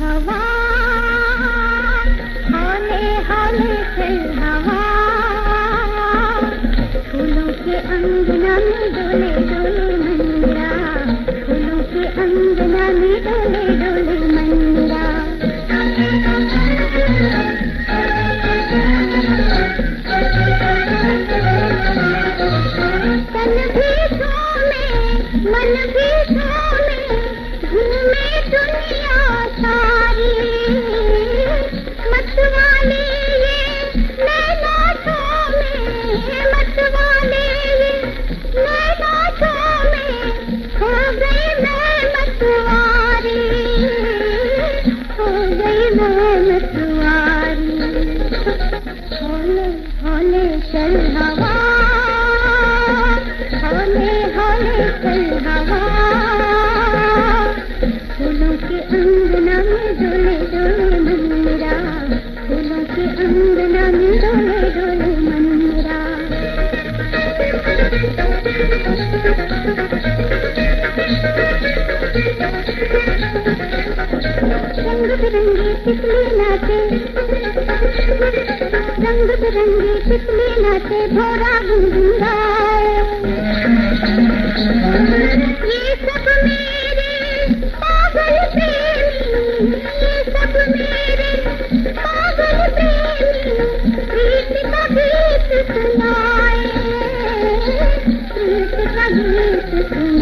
हवा कल हवा कल हवा। फूलों के अंगना में अंगना में डोले रंग बिरंगी कितने नाचे। रंग बिरंगी कितने नाते भोरा गुंगाए ये सब मेरे पागल प्रेमी, ये सब मेरे पागल प्रेमी, प्रीत का गीत सुनाए, प्रीत का गीत सुनाए।